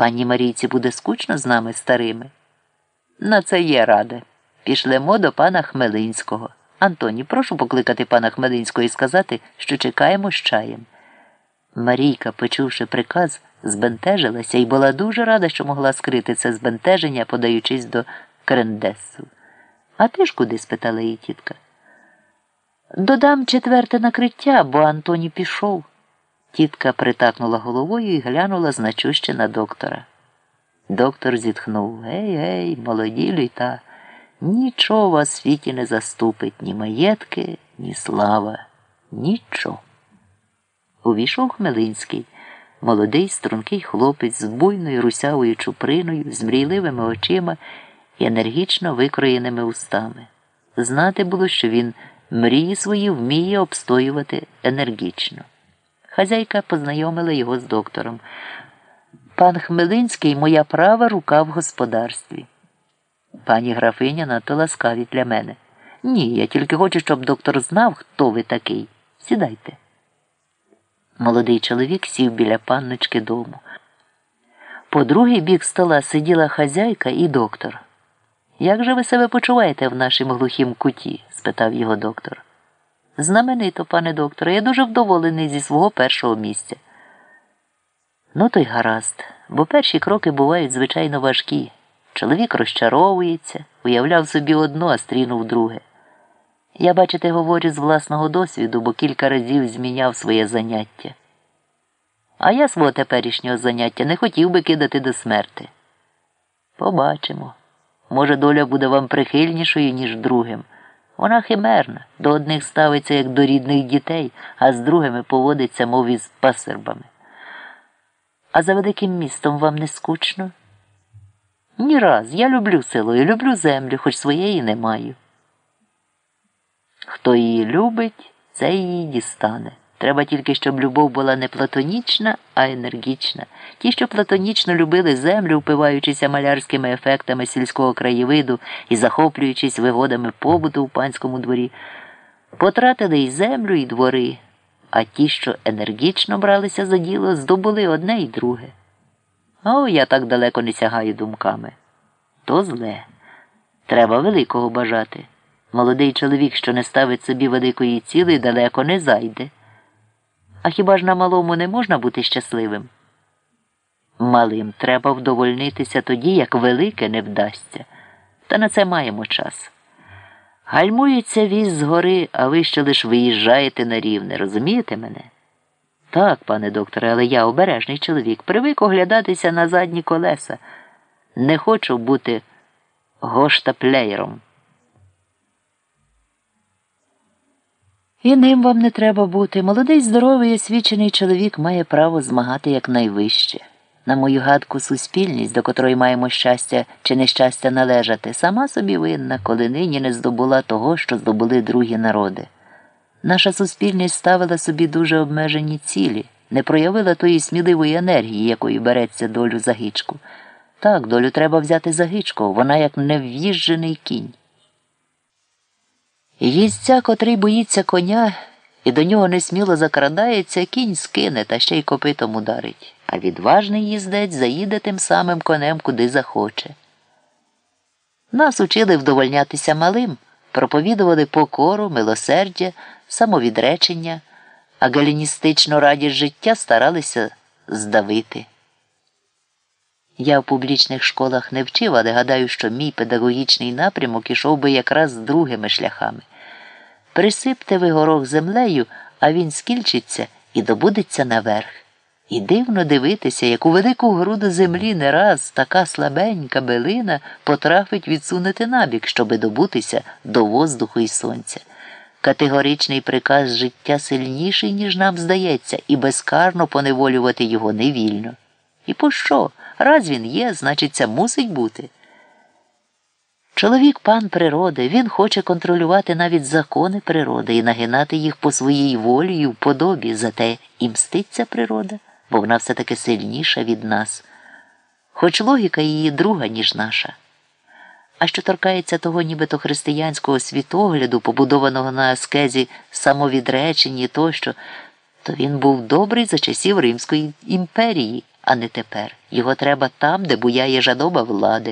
Пані Марійці буде скучно з нами старими. На це є раде. Пішлемо до пана Хмелинського. Антоні, прошу покликати пана Хмелинського і сказати, що чекаємо з чаєм. Марійка, почувши приказ, збентежилася і була дуже рада, що могла скрити це збентеження, подаючись до крендесу. А ти ж куди? спитала її тітка. Додам четверте накриття, бо Антоні пішов. Тітка притакнула головою і глянула значуще на доктора. Доктор зітхнув Гей, гей, молоді літа. Нічого вас в світі не заступить, ні маєтки, ні слава, нічого. Увійшов Хмелинський, молодий, стрункий хлопець з буйною русявою чуприною, з мрійливими очима і енергічно викроєними устами. Знати було, що він мрії свої вміє обстоювати енергічно. Хазяйка познайомила його з доктором. Пан Хмелинський моя права рука в господарстві. Пані графиня надто ласкаві для мене. Ні, я тільки хочу, щоб доктор знав, хто ви такий. Сідайте. Молодий чоловік сів біля панночки дому. По другий бік стола сиділа хазяйка і доктор. Як же ви себе почуваєте в нашому глухім куті? спитав його доктор. Знаменито, пане докторе, я дуже вдоволений зі свого першого місця. Ну, то й гаразд, бо перші кроки бувають звичайно важкі. Чоловік розчаровується, уявляв собі одно, а стрінув друге. Я, бачите, говорю з власного досвіду, бо кілька разів зміняв своє заняття. А я свого теперішнього заняття не хотів би кидати до смерти. Побачимо. Може, доля буде вам прихильнішою, ніж другим. Вона химерна, до одних ставиться як до рідних дітей, а з другими поводиться, мов із пасербами. А за великим містом вам не скучно? Ні раз. Я люблю село і люблю землю, хоч своєї не маю. Хто її любить, це її дістане. Треба тільки, щоб любов була не платонічна, а енергічна. Ті, що платонічно любили землю, впиваючися малярськими ефектами сільського краєвиду і захоплюючись вигодами побуту в панському дворі, потратили і землю, і двори, а ті, що енергічно бралися за діло, здобули одне і друге. О, я так далеко не сягаю думками. То зле. Треба великого бажати. Молодий чоловік, що не ставить собі великої цілі, далеко не зайде. А хіба ж на малому не можна бути щасливим? Малим треба вдовольнитися тоді, як велике не вдасться. Та на це маємо час. Гальмується віз з гори, а ви ще лиш виїжджаєте на рівне, розумієте мене? Так, пане докторе, але я обережний чоловік. Привик оглядатися на задні колеса. Не хочу бути гоштаплеєром. І ним вам не треба бути. Молодий, здоровий, освічений чоловік має право змагати якнайвище. На мою гадку, суспільність, до котрої маємо щастя чи нещастя належати, сама собі винна, коли нині не здобула того, що здобули другі народи. Наша суспільність ставила собі дуже обмежені цілі, не проявила тої сміливої енергії, якою береться долю за гичку. Так, долю треба взяти за гичку, вона як нев'їжджений кінь. Їздця, котрий боїться коня і до нього несміло закрадається, кінь скине та ще й копитом ударить, а відважний їздець заїде тим самим конем куди захоче. Нас учили вдовольнятися малим, проповідували покору, милосердя, самовідречення, а галіністичну радість життя старалися здавити. Я в публічних школах не вчив, але гадаю, що мій педагогічний напрямок ішов би якраз з другими шляхами. Присипте ви горох землею, а він скільчиться і добудеться наверх. І дивно дивитися, як у велику груду землі не раз така слабенька билина потрафить відсунути набік, щоби добутися до воздуху і сонця. Категоричний приказ життя сильніший, ніж нам здається, і безкарно поневолювати його невільно. І пощо? Раз він є, значить, це мусить бути. Чоловік пан природи, він хоче контролювати навіть закони природи і нагинати їх по своїй волі і вподобі, зате і мститься природа, бо вона все таки сильніша від нас, хоч логіка її друга, ніж наша. А що торкається того нібито християнського світогляду, побудованого на аскезі самовідреченні тощо, то він був добрий за часів Римської імперії. А не тепер. Його треба там, де буяє жадоба влади.